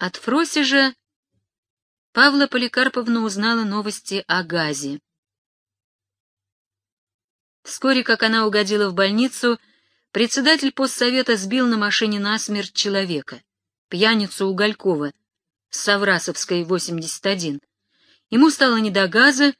От Фроси же Павла Поликарповна узнала новости о газе. Вскоре, как она угодила в больницу, председатель постсовета сбил на машине насмерть человека, пьяницу Уголькова, с Саврасовской, 81. Ему стало не до газа,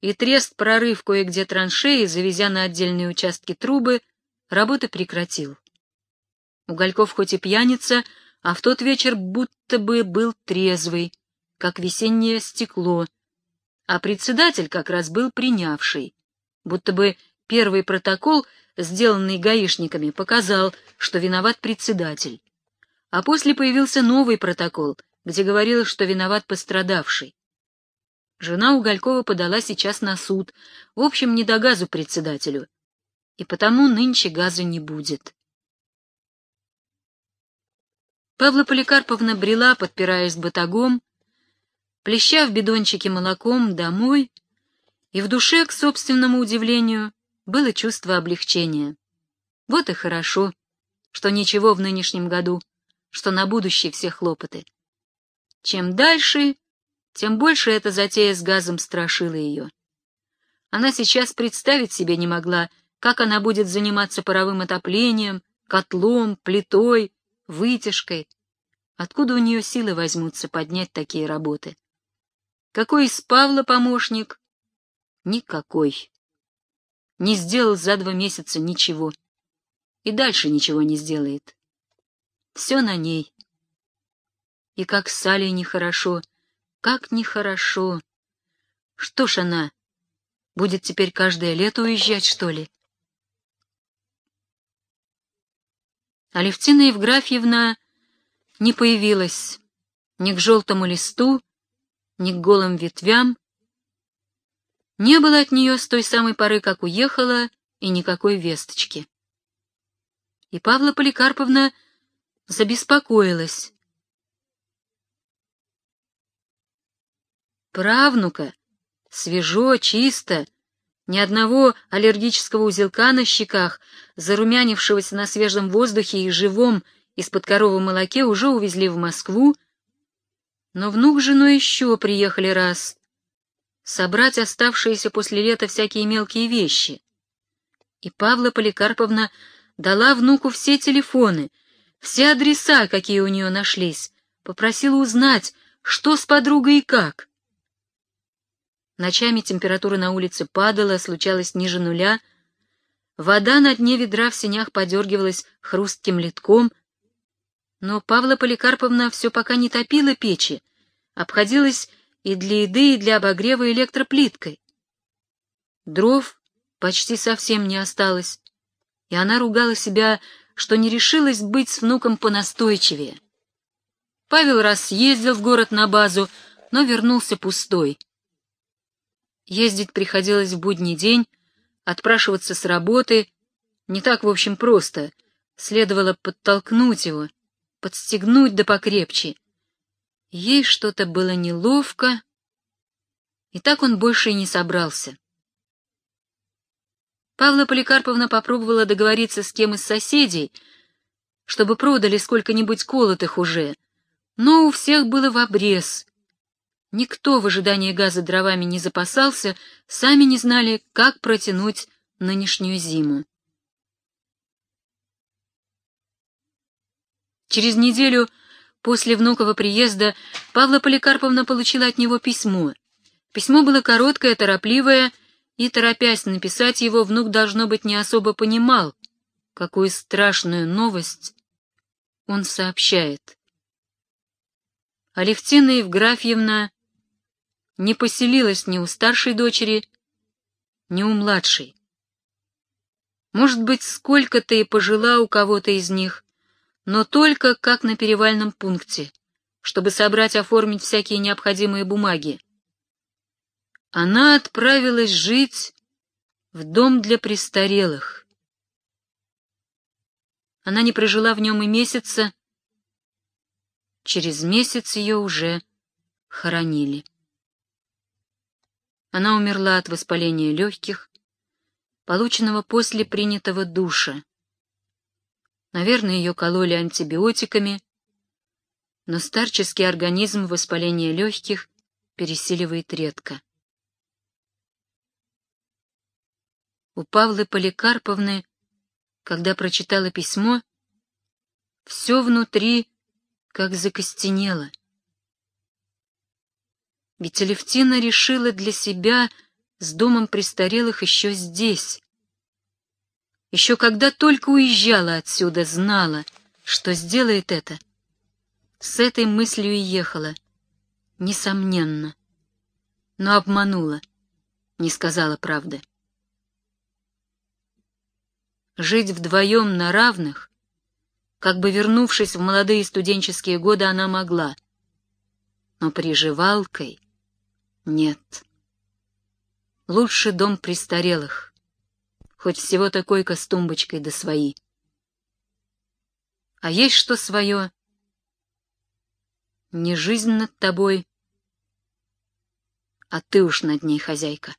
и трест прорыв кое-где траншеи, завезя на отдельные участки трубы, работы прекратил. Угольков хоть и пьяница, а в тот вечер будто бы был трезвый, как весеннее стекло, а председатель как раз был принявший, будто бы первый протокол, сделанный гаишниками, показал, что виноват председатель. А после появился новый протокол, где говорилось, что виноват пострадавший. Жена Уголькова подала сейчас на суд, в общем, не до газу председателю, и потому нынче газа не будет. Павла Поликарповна брела, подпираясь батагом, плеща в бидончике молоком домой, и в душе, к собственному удивлению, было чувство облегчения. Вот и хорошо, что ничего в нынешнем году, что на будущее все хлопоты. Чем дальше, тем больше эта затея с газом страшила ее. Она сейчас представить себе не могла, как она будет заниматься паровым отоплением, котлом, плитой, вытяжкой. Откуда у нее силы возьмутся поднять такие работы? Какой из Павла помощник? Никакой. Не сделал за два месяца ничего. И дальше ничего не сделает. Все на ней. И как с Салей нехорошо, как нехорошо. Что ж она, будет теперь каждое лето уезжать, что ли? Алевтина Евграфьевна не появилась ни к желтому листу, ни к голым ветвям. Не было от нее с той самой поры, как уехала, и никакой весточки. И Павла Поликарповна забеспокоилась. Правнука, свежо, чисто, ни одного аллергического узелка на щеках, зарумянившегося на свежем воздухе и живом из-под коровы молоке уже увезли в Москву, но внук с женой еще приехали раз собрать оставшиеся после лета всякие мелкие вещи. И Павла Поликарповна дала внуку все телефоны, все адреса, какие у нее нашлись, попросила узнать, что с подругой и как. Ночами температура на улице падала, случалось ниже нуля. Вода на дне ведра в сенях подергивалась хрустким литком. Но Павла Поликарповна все пока не топила печи, обходилась и для еды, и для обогрева электроплиткой. Дров почти совсем не осталось, и она ругала себя, что не решилась быть с внуком понастойчивее. Павел раз съездил в город на базу, но вернулся пустой. Ездить приходилось в будний день, отпрашиваться с работы не так, в общем, просто. Следовало подтолкнуть его, подстегнуть да покрепче. Ей что-то было неловко, и так он больше и не собрался. Павла Поликарповна попробовала договориться с кем из соседей, чтобы продали сколько-нибудь колотых уже, но у всех было в обрез, Никто в ожидании газа дровами не запасался, сами не знали, как протянуть нынешнюю зиму. Через неделю после внукова приезда Павла Поликарповна получила от него письмо. Письмо было короткое, торопливое, и, торопясь написать его, внук, должно быть, не особо понимал, какую страшную новость он сообщает. Алевтина Евграфьевна не поселилась ни у старшей дочери, ни у младшей. Может быть, сколько-то и пожила у кого-то из них, но только как на перевальном пункте, чтобы собрать оформить всякие необходимые бумаги. Она отправилась жить в дом для престарелых. Она не прожила в нем и месяца, через месяц ее уже хоронили. Она умерла от воспаления легких, полученного после принятого душа. Наверное, ее кололи антибиотиками, но старческий организм воспаления легких пересиливает редко. У Павлы Поликарповны, когда прочитала письмо, все внутри как закостенело. Ведь Алевтина решила для себя с домом престарелых еще здесь. Еще когда только уезжала отсюда, знала, что сделает это. С этой мыслью и ехала, несомненно. Но обманула, не сказала правды. Жить вдвоем на равных, как бы вернувшись в молодые студенческие годы, она могла. Но приживалкой нет. Лучше дом престарелых, хоть всего такой с тумбочкой да свои. А есть что свое? Не жизнь над тобой, а ты уж над ней хозяйка.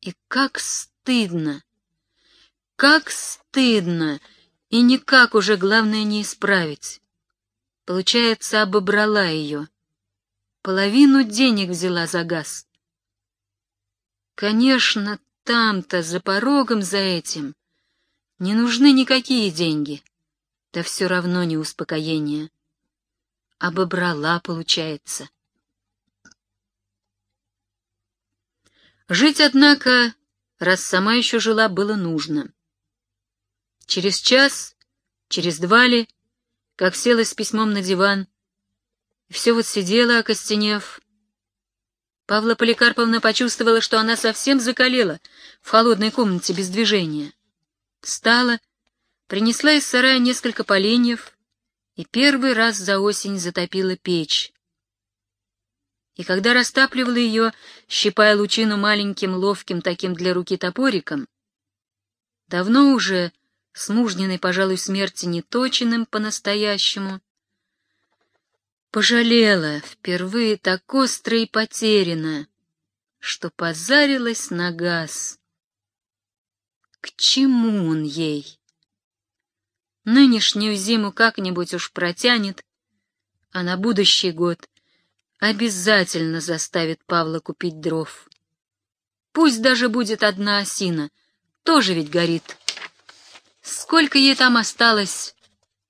И как стыдно, как стыдно, и никак уже главное не исправить. Получается, обобрала ее. Половину денег взяла за газ. Конечно, там-то, за порогом за этим, не нужны никакие деньги. Да все равно не успокоение. Обобрала, получается. Жить, однако, раз сама еще жила, было нужно. Через час, через два ли, как села с письмом на диван, все вот сидела, окостенев. Павла Поликарповна почувствовала, что она совсем закалела в холодной комнате без движения. Встала, принесла из сарая несколько поленьев и первый раз за осень затопила печь. И когда растапливала ее, щипая лучину маленьким, ловким таким для руки топориком, давно уже, с мужниной, пожалуй, смерти неточенным по-настоящему, Пожалела, впервые так остро и потеряна, что позарилась на газ. К чему он ей? Нынешнюю зиму как-нибудь уж протянет, а на будущий год обязательно заставит Павла купить дров. Пусть даже будет одна осина, тоже ведь горит. Сколько ей там осталось?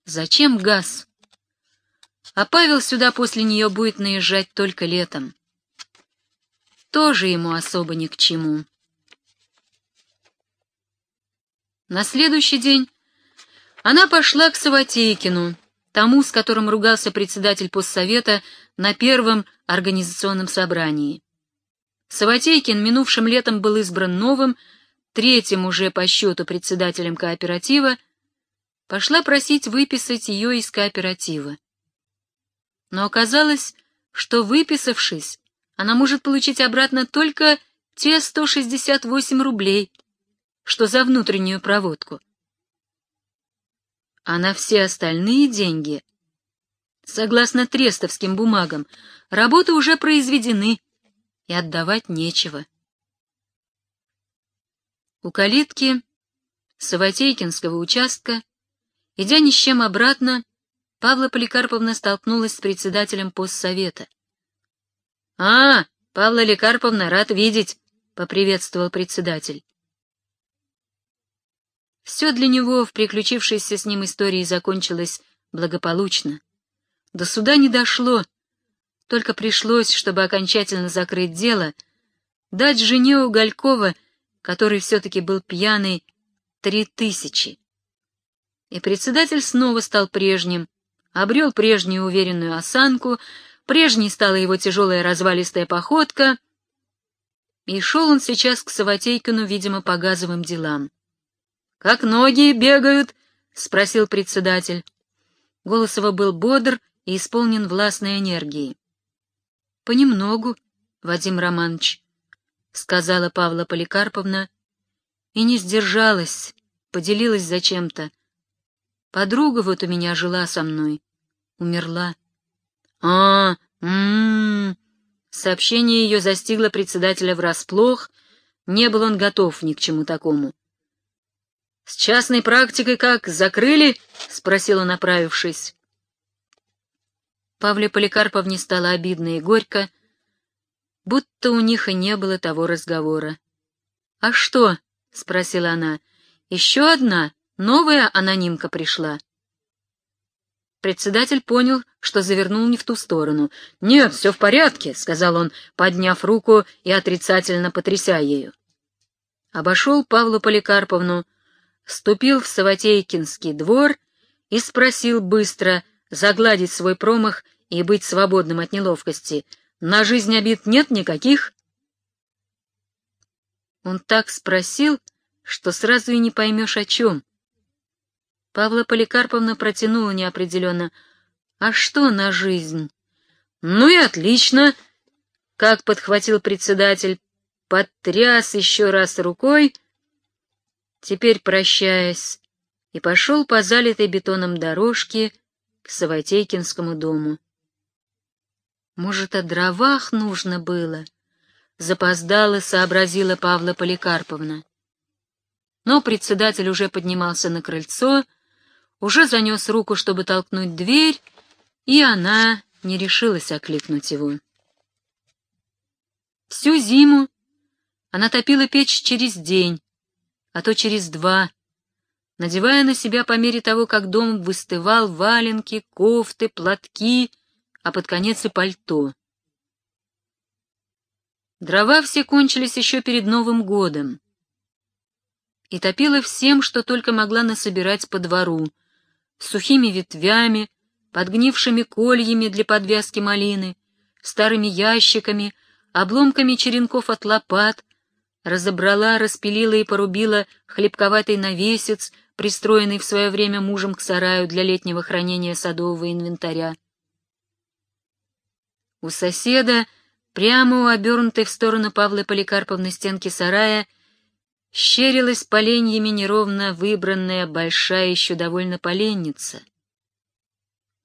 Зачем газ? А Павел сюда после нее будет наезжать только летом. Тоже ему особо ни к чему. На следующий день она пошла к Саватейкину, тому, с которым ругался председатель постсовета на первом организационном собрании. Саватейкин минувшим летом был избран новым, третьим уже по счету председателем кооператива, пошла просить выписать ее из кооператива но оказалось, что выписавшись, она может получить обратно только те 168 рублей, что за внутреннюю проводку. А на все остальные деньги, согласно трестовским бумагам, работы уже произведены, и отдавать нечего. У калитки Саватейкинского участка, идя ни с чем обратно, Павла Поликарповна столкнулась с председателем постсовета. — А, Павла Лекарповна, рад видеть, — поприветствовал председатель. Все для него в приключившейся с ним истории закончилось благополучно. До суда не дошло, только пришлось, чтобы окончательно закрыть дело, дать жене Уголькова, который все-таки был пьяный, три тысячи. И председатель снова стал прежним, обрел прежнюю уверенную осанку, прежней стала его тяжелая развалистая походка, и шел он сейчас к Саватейкину, видимо, по газовым делам. — Как ноги бегают? — спросил председатель. Голос его был бодр и исполнен властной энергией. — Понемногу, Вадим Романович, — сказала Павла Поликарповна, и не сдержалась, поделилась зачем-то. Подруга вот у меня жила со мной умерла. А, м, Сообщение ее застигло председателя врасплох, не был он готов ни к чему такому. «С частной практикой как, закрыли?» — спросил он, направившись. Павле Поликарповне стало обидно и горько, будто у них и не было того разговора. — А что? — спросила она. — Еще одна, новая анонимка пришла. Председатель понял, что завернул не в ту сторону. — Нет, все в порядке, — сказал он, подняв руку и отрицательно потряся ею. Обошел Павлу Поликарповну, ступил в Саватейкинский двор и спросил быстро загладить свой промах и быть свободным от неловкости. «На жизнь обид нет никаких?» Он так спросил, что сразу и не поймешь о чем. Павла Поликарповна протянула неопределенно. «А что на жизнь?» «Ну и отлично!» Как подхватил председатель, потряс еще раз рукой, теперь прощаясь, и пошел по залитой бетоном дорожке к Саватейкинскому дому. Может, о дровах нужно было? Запоздала, сообразила Павла Поликарповна. Но председатель уже поднимался на крыльцо, уже занес руку, чтобы толкнуть дверь, и она не решилась окликнуть его. Всю зиму она топила печь через день, а то через два, надевая на себя по мере того, как дом выстывал валенки, кофты, платки, а под конец и пальто. Дрова все кончились еще перед Новым годом. И топила всем, что только могла насобирать по двору, сухими ветвями, подгнившими кольями для подвязки малины, старыми ящиками, обломками черенков от лопат, разобрала, распилила и порубила хлебковатый навесец, пристроенный в свое время мужем к сараю для летнего хранения садового инвентаря. У соседа, прямо у обернутой в сторону Павлы Поликарповны стенки сарая, щерилась поленьями неровно выбранная большая еще довольно поленница.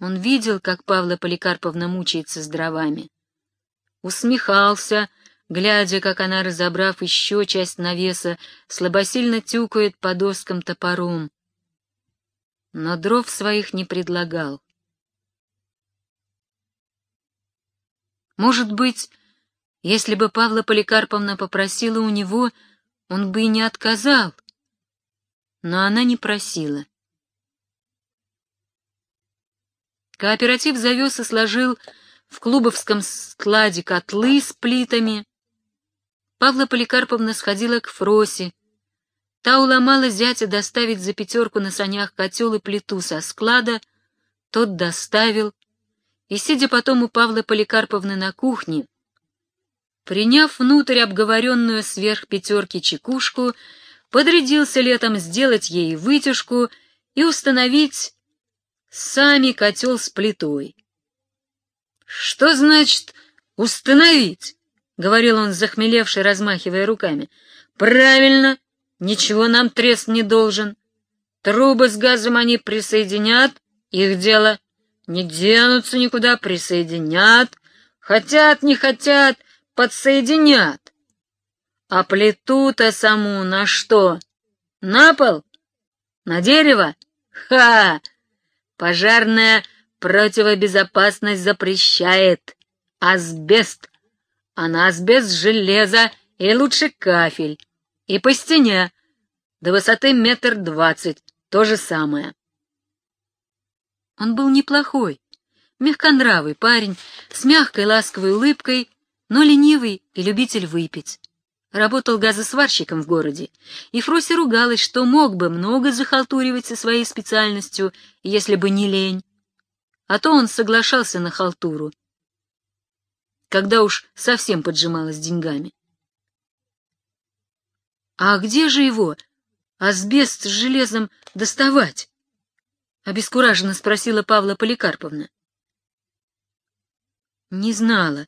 Он видел, как Павла Поликарповна мучается с дровами. Усмехался, глядя, как она, разобрав еще часть навеса, слабосильно тюкает по доскам топором. Но дров своих не предлагал. Может быть, если бы Павла Поликарповна попросила у него, он бы и не отказал. Но она не просила. Кооператив завез и сложил в клубовском складе котлы с плитами, Павла Поликарповна сходила к Фросе. Та уломала зятя доставить за пятерку на санях котел и плиту со склада, тот доставил, и, сидя потом у Павла Поликарповны на кухне, приняв внутрь обговоренную сверх пятерки чекушку, подрядился летом сделать ей вытяжку и установить сами котел с плитой. «Что значит установить?» — говорил он, захмелевший, размахивая руками. «Правильно, ничего нам трест не должен. Трубы с газом они присоединят, их дело. Не денутся никуда, присоединят. Хотят, не хотят, подсоединят. А плиту-то саму на что? На пол? На дерево? Ха! Пожарная противобезопасность запрещает. Асбест а нас без железа и лучше кафель. И по стене, до высоты метр двадцать, то же самое. Он был неплохой, мягконравый парень, с мягкой ласковой улыбкой, но ленивый и любитель выпить. Работал газосварщиком в городе, и Фрося ругалась, что мог бы много захалтуривать со своей специальностью, если бы не лень. А то он соглашался на халтуру, когда уж совсем поджималась деньгами. «А где же его, асбест с железом, доставать?» — обескураженно спросила Павла Поликарповна. Не знала,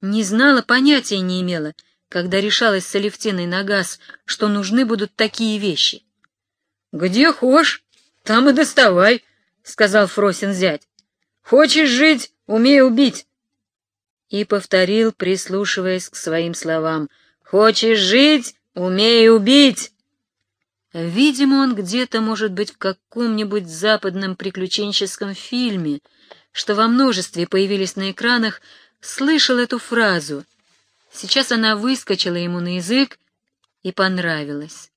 не знала, понятия не имела, когда решалась с Алевтиной на газ, что нужны будут такие вещи. — Где хошь, там и доставай, — сказал Фросин зять. — Хочешь жить, умей убить и повторил, прислушиваясь к своим словам. «Хочешь жить? Умей убить!» Видимо, он где-то, может быть, в каком-нибудь западном приключенческом фильме что во множестве появились на экранах, слышал эту фразу. Сейчас она выскочила ему на язык и понравилась.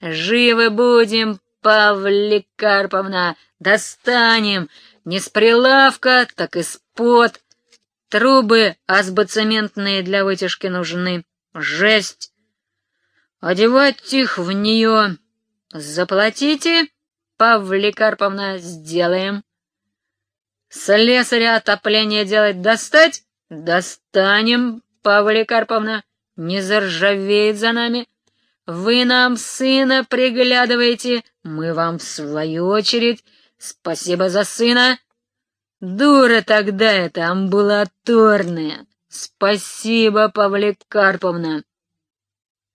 «Живы будем, Павлик Карповна, достанем, не с прилавка, так из-под. Трубы асбоцементные для вытяжки нужны, жесть. Одевать их в нее заплатите, Павлик Карповна, сделаем». Слесаря отопление делать достать? Достанем, Павлия Карповна. Не заржавеет за нами. Вы нам сына приглядываете, мы вам в свою очередь. Спасибо за сына. Дура тогда это амбулаторная. Спасибо, Павлия Карповна.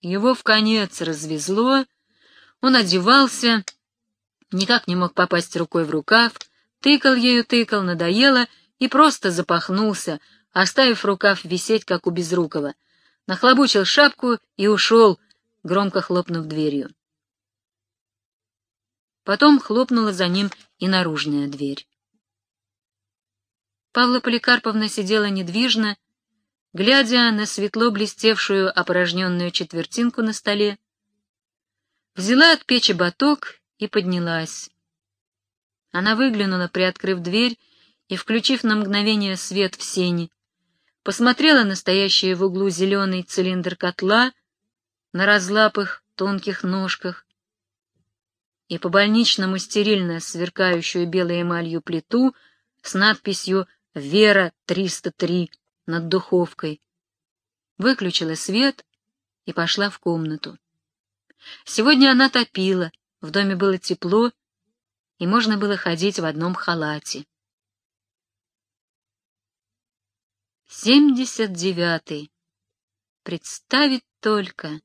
Его в конец развезло, он одевался, никак не мог попасть рукой в рукав, Тыкал ею, тыкал, надоело и просто запахнулся, оставив рукав висеть, как у Безрукова. Нахлобучил шапку и ушел, громко хлопнув дверью. Потом хлопнула за ним и наружная дверь. Павла Поликарповна сидела недвижно, глядя на светло блестевшую опорожненную четвертинку на столе, взяла от печи баток и поднялась. Она выглянула, приоткрыв дверь и включив на мгновение свет в сени, посмотрела на стоящий в углу зеленый цилиндр котла на разлапых тонких ножках и по больничному стерильно сверкающую белой эмалью плиту с надписью «Вера 303» над духовкой. Выключила свет и пошла в комнату. Сегодня она топила, в доме было тепло, и можно было ходить в одном халате. Семьдесят девятый. Представить только.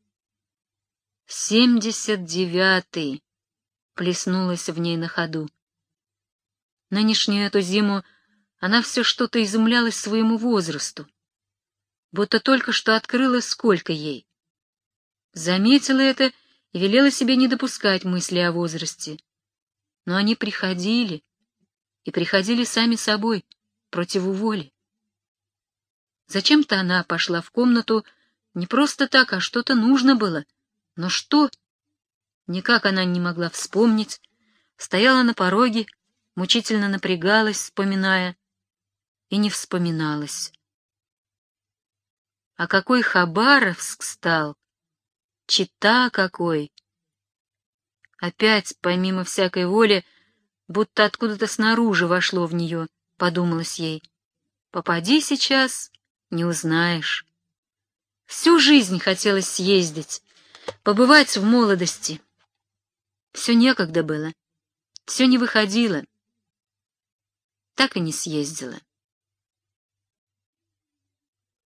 Семьдесят девятый. Плеснулась в ней на ходу. Нынешнюю эту зиму она все что-то изумлялась своему возрасту, будто только что открыла, сколько ей. Заметила это и велела себе не допускать мысли о возрасте но они приходили, и приходили сами собой, против воли. Зачем-то она пошла в комнату не просто так, а что-то нужно было. Но что? Никак она не могла вспомнить, стояла на пороге, мучительно напрягалась, вспоминая, и не вспоминалась. А какой Хабаровск стал! Чита какой! Опять, помимо всякой воли, будто откуда-то снаружи вошло в нее, подумалось ей. Попади сейчас, не узнаешь. Всю жизнь хотелось съездить, побывать в молодости. Все некогда было, все не выходило. Так и не съездила.